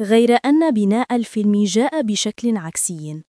غير أن بناء الفيلم جاء بشكل عكسي.